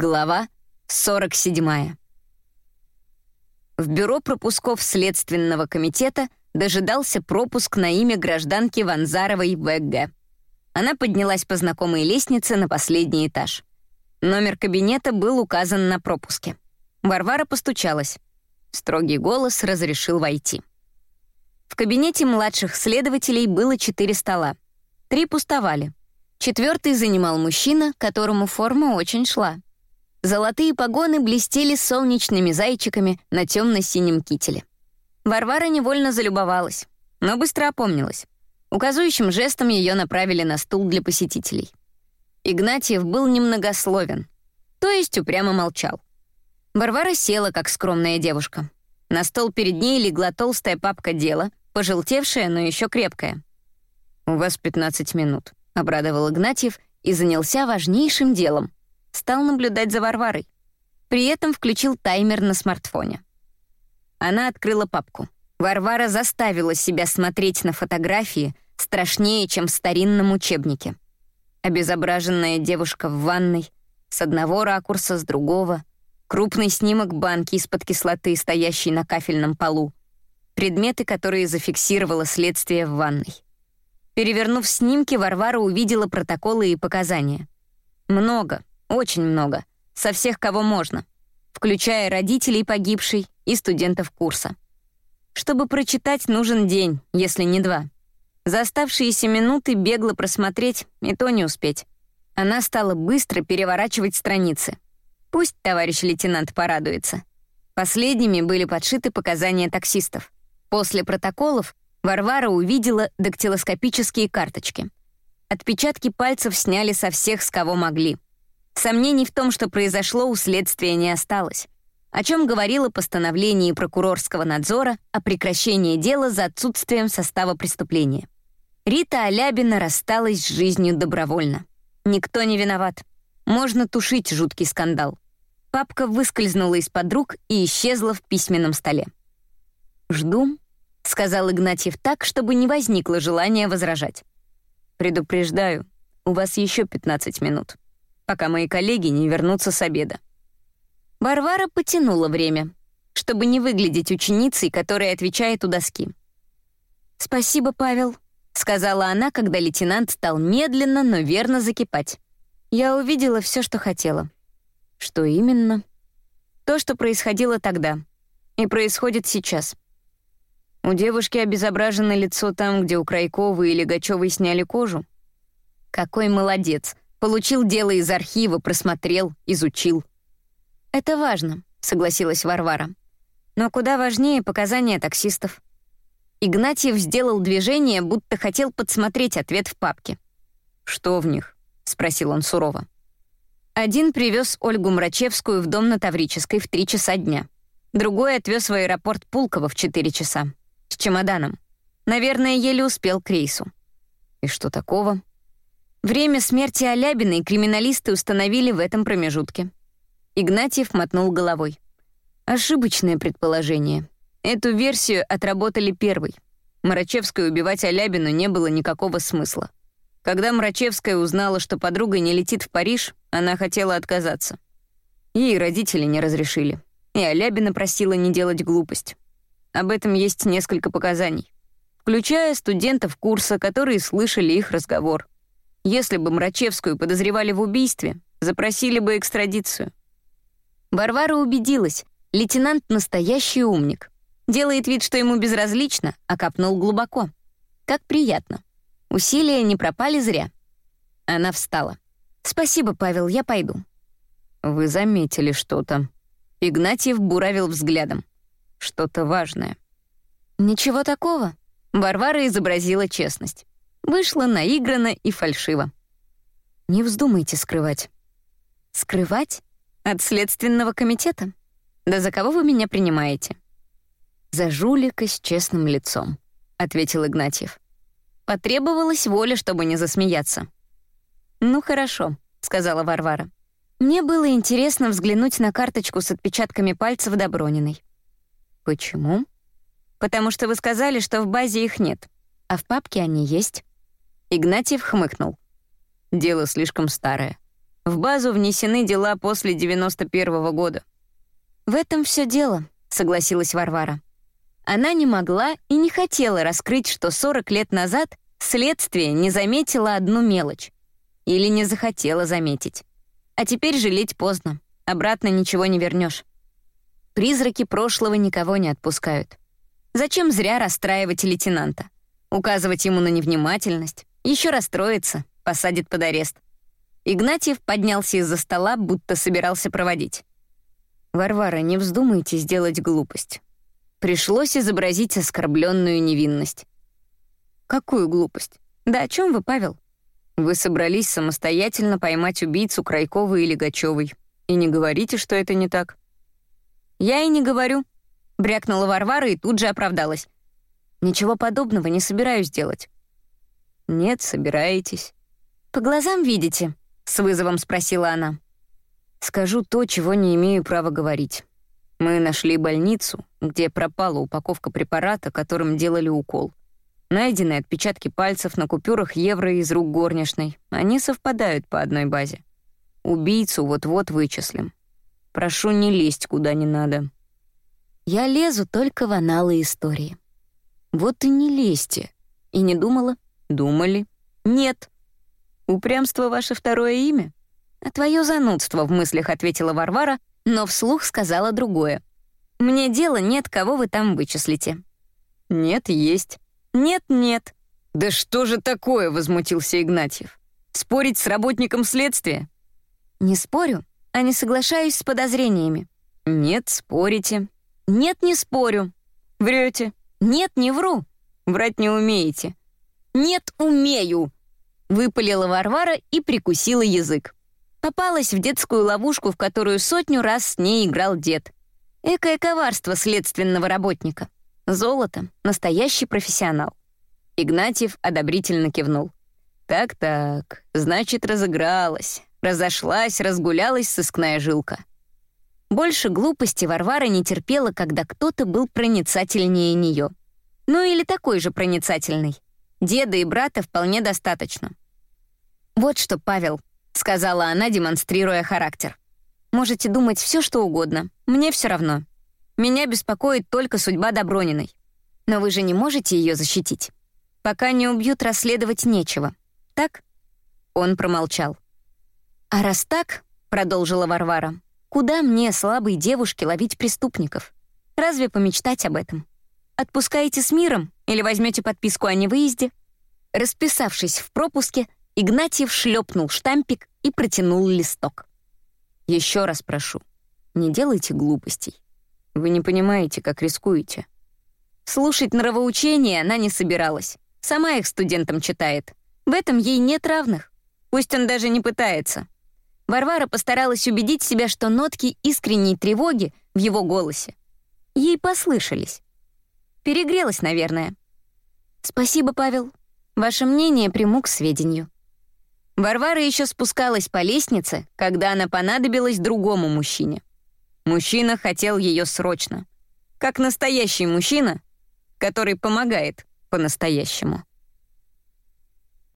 Глава 47. В бюро пропусков Следственного комитета дожидался пропуск на имя гражданки Ванзаровой В.Г. Она поднялась по знакомой лестнице на последний этаж. Номер кабинета был указан на пропуске. Варвара постучалась. Строгий голос разрешил войти. В кабинете младших следователей было четыре стола. Три пустовали. Четвертый занимал мужчина, которому форма очень шла — Золотые погоны блестели солнечными зайчиками на темно-синем кителе. Варвара невольно залюбовалась, но быстро опомнилась. Указующим жестом ее направили на стул для посетителей. Игнатьев был немногословен, то есть упрямо молчал. Варвара села, как скромная девушка. На стол перед ней легла толстая папка дела, пожелтевшая, но еще крепкая. «У вас 15 минут», — обрадовал Игнатьев и занялся важнейшим делом — стал наблюдать за Варварой. При этом включил таймер на смартфоне. Она открыла папку. Варвара заставила себя смотреть на фотографии страшнее, чем в старинном учебнике. Обезображенная девушка в ванной, с одного ракурса, с другого, крупный снимок банки из-под кислоты, стоящей на кафельном полу, предметы, которые зафиксировало следствие в ванной. Перевернув снимки, Варвара увидела протоколы и показания. Много, очень много. Со всех, кого можно. Включая родителей погибшей и студентов курса. Чтобы прочитать, нужен день, если не два. За оставшиеся минуты бегло просмотреть, и то не успеть. Она стала быстро переворачивать страницы. Пусть товарищ лейтенант порадуется. Последними были подшиты показания таксистов. После протоколов Варвара увидела дактилоскопические карточки. Отпечатки пальцев сняли со всех, с кого могли — Сомнений в том, что произошло, у следствия не осталось, о чем говорило постановление прокурорского надзора о прекращении дела за отсутствием состава преступления. Рита Алябина рассталась с жизнью добровольно. Никто не виноват. Можно тушить жуткий скандал. Папка выскользнула из-под рук и исчезла в письменном столе. «Жду», — сказал Игнатьев так, чтобы не возникло желания возражать. «Предупреждаю, у вас еще 15 минут» пока мои коллеги не вернутся с обеда. Варвара потянула время, чтобы не выглядеть ученицей, которая отвечает у доски. «Спасибо, Павел», — сказала она, когда лейтенант стал медленно, но верно закипать. «Я увидела все, что хотела». «Что именно?» «То, что происходило тогда. И происходит сейчас». У девушки обезображено лицо там, где у Крайковой и Легачевой сняли кожу. «Какой молодец!» Получил дело из архива, просмотрел, изучил. «Это важно», — согласилась Варвара. «Но куда важнее показания таксистов». Игнатьев сделал движение, будто хотел подсмотреть ответ в папке. «Что в них?» — спросил он сурово. Один привез Ольгу Мрачевскую в дом на Таврической в три часа дня. Другой отвез в аэропорт Пулково в четыре часа. С чемоданом. Наверное, еле успел к рейсу. И что такого? Время смерти Алябиной криминалисты установили в этом промежутке. Игнатьев мотнул головой. Ошибочное предположение. Эту версию отработали первой. Мрачевской убивать Алябину не было никакого смысла. Когда Мрачевская узнала, что подруга не летит в Париж, она хотела отказаться. Ей родители не разрешили. И Алябина просила не делать глупость. Об этом есть несколько показаний, включая студентов курса, которые слышали их разговор — если бы Мрачевскую подозревали в убийстве, запросили бы экстрадицию. Варвара убедилась, лейтенант — настоящий умник. Делает вид, что ему безразлично, а копнул глубоко. Как приятно. Усилия не пропали зря. Она встала. «Спасибо, Павел, я пойду». «Вы заметили что-то». Игнатьев буравил взглядом. «Что-то важное». «Ничего такого». Варвара изобразила честность. Вышло наигранно и фальшиво. Не вздумайте скрывать. Скрывать? От Следственного комитета? Да за кого вы меня принимаете? За жулика с честным лицом, ответил Игнатьев. Потребовалась воля, чтобы не засмеяться. Ну хорошо, сказала Варвара. Мне было интересно взглянуть на карточку с отпечатками пальцев Доброниной. Почему? Потому что вы сказали, что в базе их нет, а в папке они есть. Игнатьев хмыкнул. «Дело слишком старое. В базу внесены дела после 91 -го года. «В этом все дело», — согласилась Варвара. Она не могла и не хотела раскрыть, что 40 лет назад следствие не заметило одну мелочь. Или не захотела заметить. А теперь жалеть поздно. Обратно ничего не вернешь. Призраки прошлого никого не отпускают. Зачем зря расстраивать лейтенанта? Указывать ему на невнимательность? Еще расстроится, посадит под арест. Игнатьев поднялся из-за стола, будто собирался проводить. «Варвара, не вздумайте сделать глупость». Пришлось изобразить оскорбленную невинность. «Какую глупость? Да о чем вы, Павел?» Вы собрались самостоятельно поймать убийцу Крайковой или Гачевой. И не говорите, что это не так. Я и не говорю. Брякнула Варвара и тут же оправдалась. Ничего подобного не собираюсь делать. Нет, собираетесь. По глазам видите? С вызовом спросила она. Скажу то, чего не имею права говорить. Мы нашли больницу, где пропала упаковка препарата, которым делали укол. Найдены отпечатки пальцев на купюрах евро из рук горничной. Они совпадают по одной базе. Убийцу вот-вот вычислим. Прошу не лезть куда не надо. Я лезу только в аналы истории. Вот и не лезьте. И не думала? Думали. Нет. Упрямство — ваше второе имя? А твое занудство в мыслях ответила Варвара, но вслух сказала другое. Мне дела нет, кого вы там вычислите. Нет, есть. «Нет-нет». «Да что же такое?» — возмутился Игнатьев. «Спорить с работником следствия?» «Не спорю, а не соглашаюсь с подозрениями». «Нет, спорите». «Нет, не спорю». «Врете». «Нет, не вру». «Врать не умеете». «Нет, умею», — выпалила Варвара и прикусила язык. Попалась в детскую ловушку, в которую сотню раз с ней играл дед. Экое коварство следственного работника. Золото — настоящий профессионал. Игнатьев одобрительно кивнул. Так-так, значит, разыгралась, разошлась, разгулялась сыскная жилка. Больше глупости Варвара не терпела, когда кто-то был проницательнее нее. Ну или такой же проницательный. Деда и брата вполне достаточно. «Вот что, Павел», — сказала она, демонстрируя характер. «Можете думать все, что угодно. Мне все равно. Меня беспокоит только судьба Доброниной. Но вы же не можете ее защитить. Пока не убьют, расследовать нечего. Так?» Он промолчал. «А раз так, — продолжила Варвара, — куда мне, слабой девушке, ловить преступников? Разве помечтать об этом? Отпускаете с миром или возьмете подписку о невыезде?» Расписавшись в пропуске, Игнатьев шлепнул штампик и протянул листок. «Еще раз прошу, не делайте глупостей. Вы не понимаете, как рискуете». Слушать нравоучения она не собиралась. Сама их студентам читает. В этом ей нет равных. Пусть он даже не пытается. Варвара постаралась убедить себя, что нотки искренней тревоги в его голосе. Ей послышались. Перегрелась, наверное. «Спасибо, Павел. Ваше мнение приму к сведению». Варвара еще спускалась по лестнице, когда она понадобилась другому мужчине. Мужчина хотел ее срочно. Как настоящий мужчина, который помогает по-настоящему.